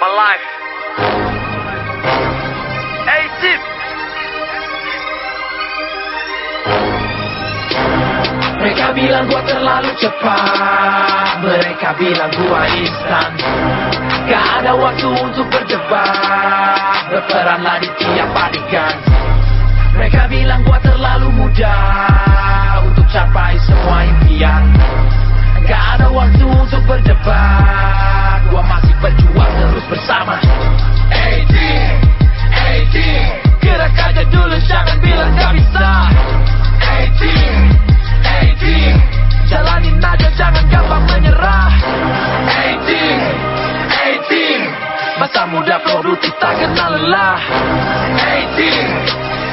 my life. Hey, Tip. Mereka bilang gua terlalu cepat. Mereka bilang gua instan. Gak ada waktu untuk berdebat. Berperanlah di tiap adegan. Mereka bilang gua terlalu muda tak kenal lelah Hey team,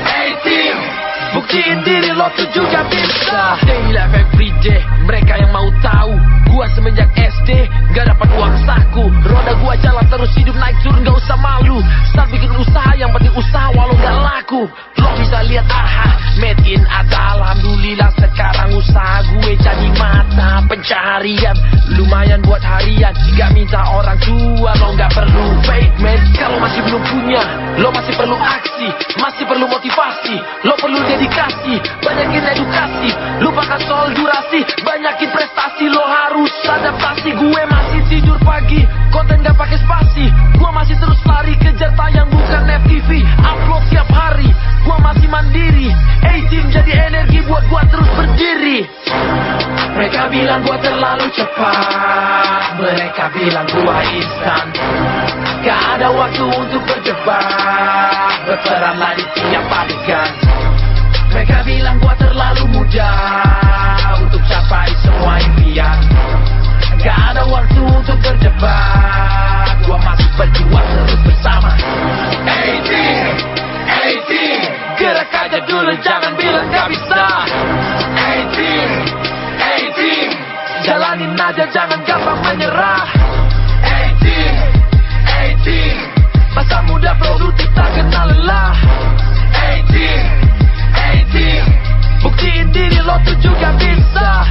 hey team. Buktiin diri lo tuh juga bisa. Daily life everyday. Mereka yang mau tahu. Gua semenjak SD Gak dapat uang saku. Roda gua jalan terus hidup naik turun gak usah malu. Start bikin usaha yang penting usaha walau gak laku. Lo bisa lihat aha Made in ada Alhamdulillah sekarang usaha gue jadi mata pencaharian. Lumayan buat harian Gak minta orang tua Lo gak perlu. Fake Lo masih perlu aksi Masih perlu motivasi. Lo perlu dedikasi Banyakin edukasi. Lupakan soal durasi Banyakin prestasi. Lo harus adaptasi. Gue masih tidur pagi Konten gak pakai spasi. Gue masih terus lari Kejar tayang bukan FTV Upload tiap hari Gue masih mandiri. A-Team jadi energi buat gue terus berdiri. Mereka bilang gue terlalu cepat. Mereka bilang gue instan Gak ada waktu untuk berdebat. Berperanlah di tiap adegan Mereka bilang gua terlalu muda Untuk capai semua impian. Gak ada waktu untuk berdebat. Gua masih berjuang terus bersama. Hey team, hey team Gerak aja dulu jangan bilang gak bisa. Hey team, hey team Jalanin aja jangan gampang menyerah 18 Masa muda produktif tak kenal lelah. 18 18 Buktiin diri lo tuh juga bisa.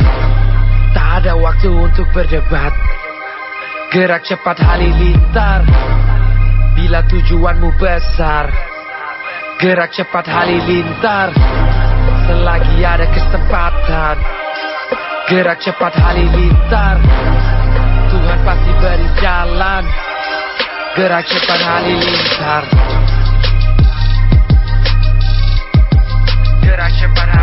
Tak ada waktu untuk berdebat. Gerak cepat halilintar Bila tujuanmu besar. Gerak cepat halilintar Selagi ada kesempatan. Gerak cepat halilintar Tuhan pasti beri jalan. Gerak cepat halilintar Gerak cepat